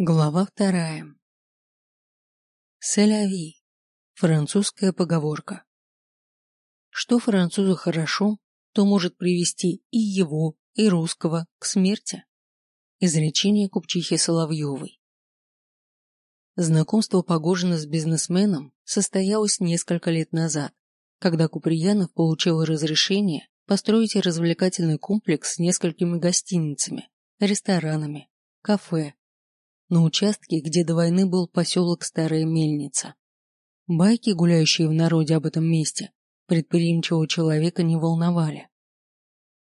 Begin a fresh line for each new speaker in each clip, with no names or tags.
Глава вторая. Селяви. Французская поговорка. Что французу хорошо, то может привести и его, и русского к смерти. Изречение купчихи Соловьевой. Знакомство Погожина с бизнесменом состоялось несколько лет назад, когда Куприянов получил разрешение построить развлекательный комплекс с несколькими гостиницами, ресторанами, кафе, на участке, где до войны был поселок Старая Мельница. Байки, гуляющие в народе об этом месте, предприимчивого человека не волновали.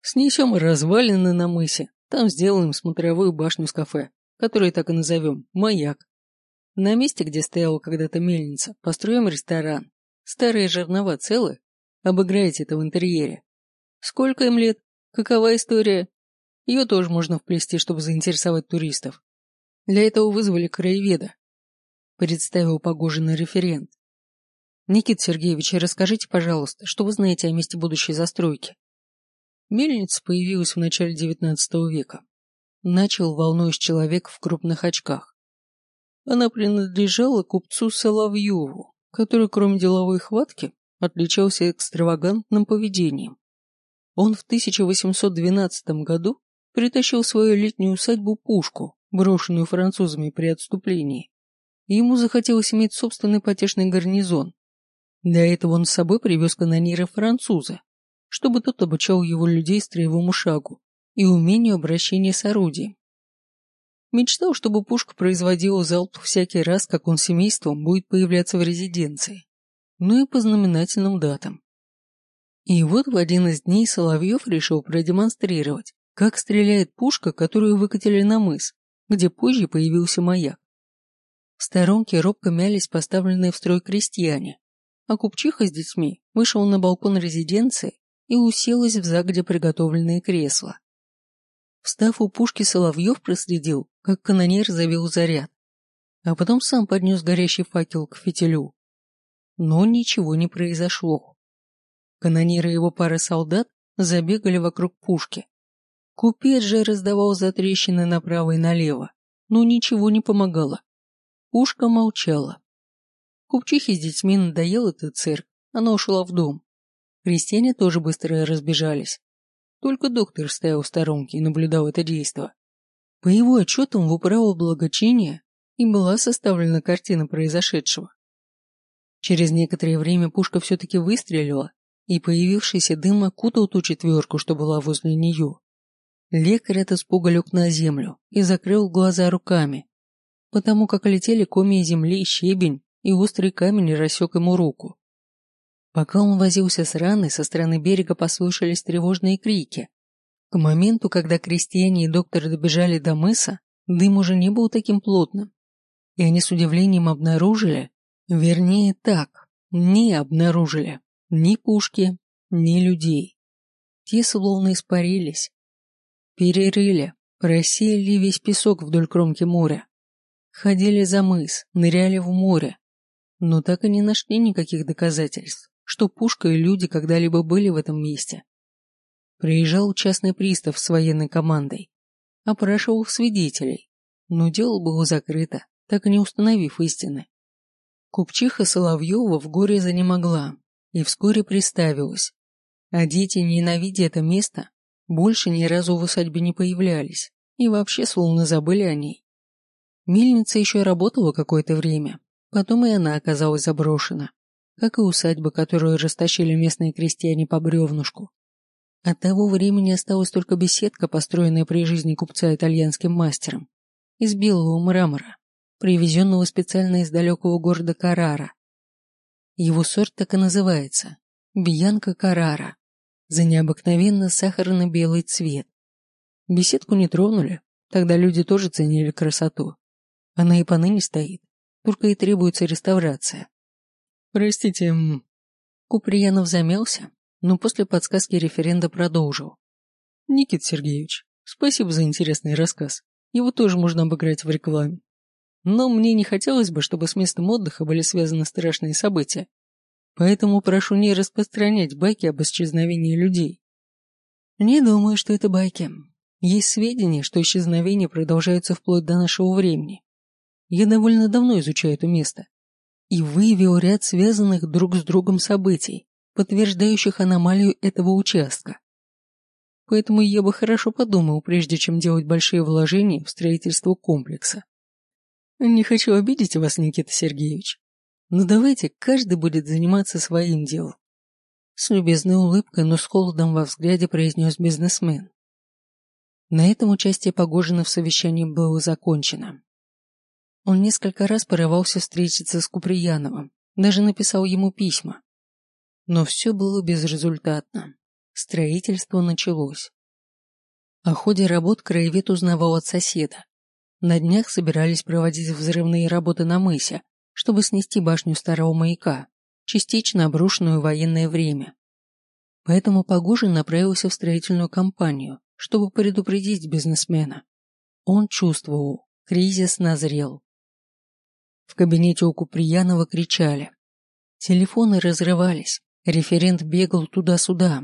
«Снесем развалины на мысе, там сделаем смотровую башню с кафе, которую так и назовем «Маяк». На месте, где стояла когда-то мельница, построим ресторан. Старые жернова целы? Обыграете это в интерьере. Сколько им лет? Какова история? Ее тоже можно вплести, чтобы заинтересовать туристов. Для этого вызвали краеведа. Представил Погожин референт. Никита Сергеевич, расскажите, пожалуйста, что вы знаете о месте будущей застройки? Мельница появилась в начале XIX века. Начал волнуясь человек в крупных очках. Она принадлежала купцу Соловьеву, который, кроме деловой хватки, отличался экстравагантным поведением. Он в 1812 году притащил в свою летнюю усадьбу пушку, брошенную французами при отступлении. Ему захотелось иметь собственный потешный гарнизон. Для этого он с собой привез канонира француза, чтобы тот обучал его людей строевому шагу и умению обращения с орудием. Мечтал, чтобы пушка производила залп всякий раз, как он семейством будет появляться в резиденции, ну и по знаменательным датам. И вот в один из дней Соловьев решил продемонстрировать, как стреляет пушка, которую выкатили на мыс, где позже появился маяк. В сторонке робко мялись поставленные в строй крестьяне, а купчиха с детьми вышел на балкон резиденции и уселась в загодя приготовленные кресла. Встав у пушки, Соловьев проследил, как канонер завел заряд, а потом сам поднес горящий факел к фитилю. Но ничего не произошло. Канонир и его пара солдат забегали вокруг пушки. Купец же раздавал затрещины направо и налево, но ничего не помогало. Пушка молчала. Купчихе с детьми надоел этот цирк, она ушла в дом. Крестьяне тоже быстро разбежались. Только доктор стоял в сторонке и наблюдал это действо. По его отчетам в управу благочиния и была составлена картина произошедшего. Через некоторое время пушка все-таки выстрелила, и появившийся дым окутал ту четверку, что была возле нее. Лекарь от испуга лег на землю и закрыл глаза руками, потому как летели комья земли, щебень и острый камень рассек ему руку. Пока он возился с раной, со стороны берега послышались тревожные крики. К моменту, когда крестьяне и доктор добежали до мыса, дым уже не был таким плотным, и они с удивлением обнаружили, вернее так, не обнаружили ни пушки, ни людей. Те словно испарились. Перерыли, просеяли весь песок вдоль кромки моря. Ходили за мыс, ныряли в море, но так и не нашли никаких доказательств что Пушка и люди когда-либо были в этом месте. Приезжал частный пристав с военной командой, опрашивал свидетелей, но дело было закрыто, так и не установив истины. Купчиха Соловьева в горе занемогла и вскоре приставилась, а дети, ненавидя это место, больше ни разу в усадьбе не появлялись и вообще словно забыли о ней. Мельница еще работала какое-то время, потом и она оказалась заброшена как и усадьба, которую растащили местные крестьяне по бревнушку. От того времени осталась только беседка, построенная при жизни купца итальянским мастером, из белого мрамора, привезенного специально из далекого города Карара. Его сорт так и называется – Бьянка Карара, за необыкновенно сахарно-белый цвет. Беседку не тронули, тогда люди тоже ценили красоту. Она и поныне стоит, только и требуется реставрация. Простите, Куприянов замялся, но после подсказки референда продолжил. Никит Сергеевич, спасибо за интересный рассказ. Его тоже можно обыграть в рекламе. Но мне не хотелось бы, чтобы с местом отдыха были связаны страшные события. Поэтому прошу не распространять байки об исчезновении людей. Не думаю, что это байки. Есть сведения, что исчезновения продолжаются вплоть до нашего времени, Я довольно давно изучаю это место. И выявил ряд связанных друг с другом событий, подтверждающих аномалию этого участка. Поэтому я бы хорошо подумал, прежде чем делать большие вложения в строительство комплекса. Не хочу обидеть вас, Никита Сергеевич, но давайте каждый будет заниматься своим делом. С любезной улыбкой, но с холодом во взгляде произнес бизнесмен. На этом участие Погожина в совещании было закончено. Он несколько раз порывался встретиться с Куприяновым, даже написал ему письма. Но все было безрезультатно. Строительство началось. О ходе работ краевед узнавал от соседа. На днях собирались проводить взрывные работы на мысе, чтобы снести башню старого маяка, частично обрушенную в военное время. Поэтому Погожин направился в строительную компанию, чтобы предупредить бизнесмена. Он чувствовал, кризис назрел. В кабинете у Куприянова кричали. Телефоны разрывались, референт бегал туда-сюда.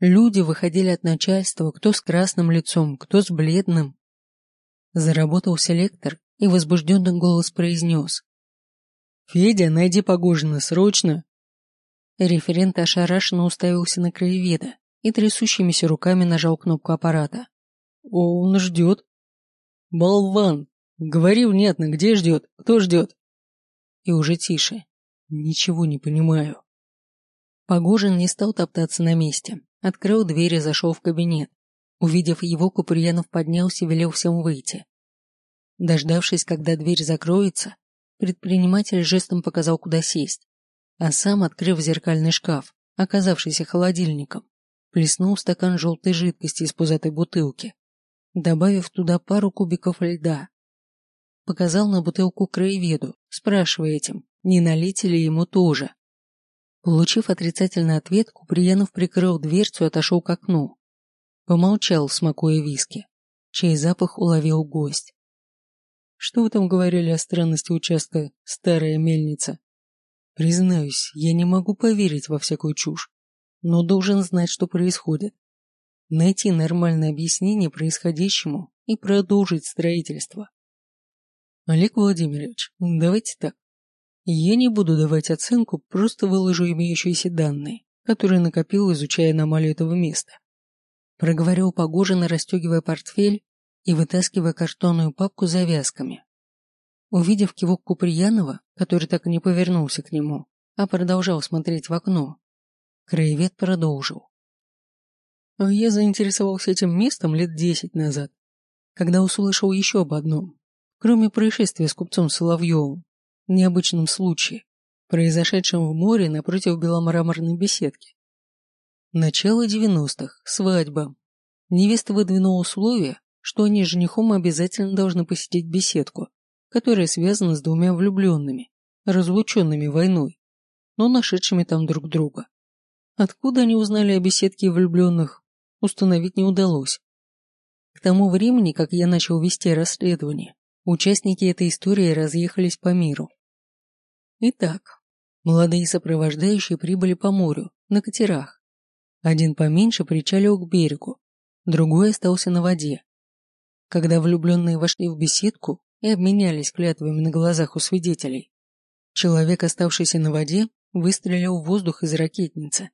Люди выходили от начальства, кто с красным лицом, кто с бледным. Заработал селектор, и возбужденный голос произнес. «Федя, найди Погожина, срочно!» Референт ошарашенно уставился на краеведа и трясущимися руками нажал кнопку аппарата. «О, он ждет!» «Болван! Говори внятно, где ждет, кто ждет?» И уже тише. «Ничего не понимаю». Погожин не стал топтаться на месте, открыл дверь и зашел в кабинет. Увидев его, Куприянов поднялся и велел всем выйти. Дождавшись, когда дверь закроется, Предприниматель жестом показал, куда сесть, а сам, открыв зеркальный шкаф, оказавшийся холодильником, плеснул стакан желтой жидкости из пузатой бутылки, добавив туда пару кубиков льда. Показал на бутылку краеведу, спрашивая этим, не налить ли ему тоже. Получив отрицательный ответ, Куприянов прикрыл дверцу и отошел к окну. Помолчал, смакуя виски, чей запах уловил гость. Что вы там говорили о странности участка «Старая мельница»? Признаюсь, я не могу поверить во всякую чушь, но должен знать, что происходит. Найти нормальное объяснение происходящему и продолжить строительство. Олег Владимирович, давайте так. Я не буду давать оценку, просто выложу имеющиеся данные, которые накопил, изучая аномалию этого места. Проговорил Погожин, расстегивая портфель и вытаскивая картонную папку с завязками. Увидев кивок Куприянова, который так и не повернулся к нему, а продолжал смотреть в окно, краевед продолжил. Я заинтересовался этим местом лет десять назад, когда услышал еще об одном, кроме происшествия с купцом Соловьевым, необычном случае, произошедшем в море напротив беломраморной беседки. Начало девяностых, свадьба. Невеста выдвинула условия, что они с женихом обязательно должны посетить беседку, которая связана с двумя влюбленными, разлученными войной, но нашедшими там друг друга. Откуда они узнали о беседке влюбленных, установить не удалось. К тому времени, как я начал вести расследование, участники этой истории разъехались по миру. Итак, молодые сопровождающие прибыли по морю, на катерах. Один поменьше причалил к берегу, другой остался на воде, когда влюбленные вошли в беседку и обменялись клятвами на глазах у свидетелей, человек, оставшийся на воде, выстрелил в воздух из ракетницы.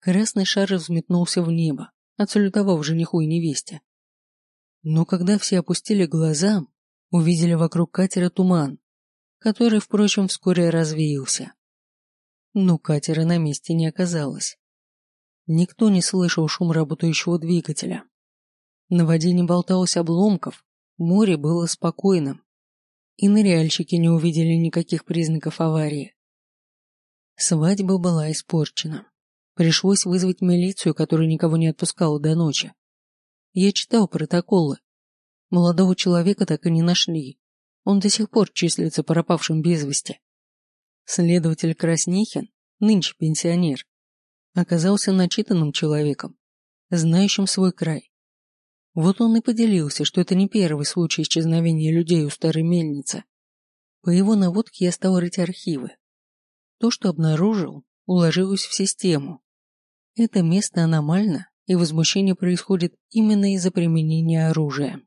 Красный шар взметнулся в небо, отсалютовав жениху и невесте. Но когда все опустили глаза, увидели вокруг катера туман, который, впрочем, вскоре развеялся. Но катера на месте не оказалось. Никто не слышал шум работающего двигателя. На воде не болталось обломков, море было спокойным, и ныряльщики не увидели никаких признаков аварии. Свадьба была испорчена. Пришлось вызвать милицию, которая никого не отпускала до ночи. Я читал протоколы. Молодого человека так и не нашли. Он до сих пор числится пропавшим без вести. Следователь Краснихин, нынче пенсионер, оказался начитанным человеком, знающим свой край. Вот он и поделился, что это не первый случай исчезновения людей у старой мельницы. По его наводке я стал рыть архивы. То, что обнаружил, уложилось в систему. Это место аномально, и возмущение происходит именно из-за применения оружия.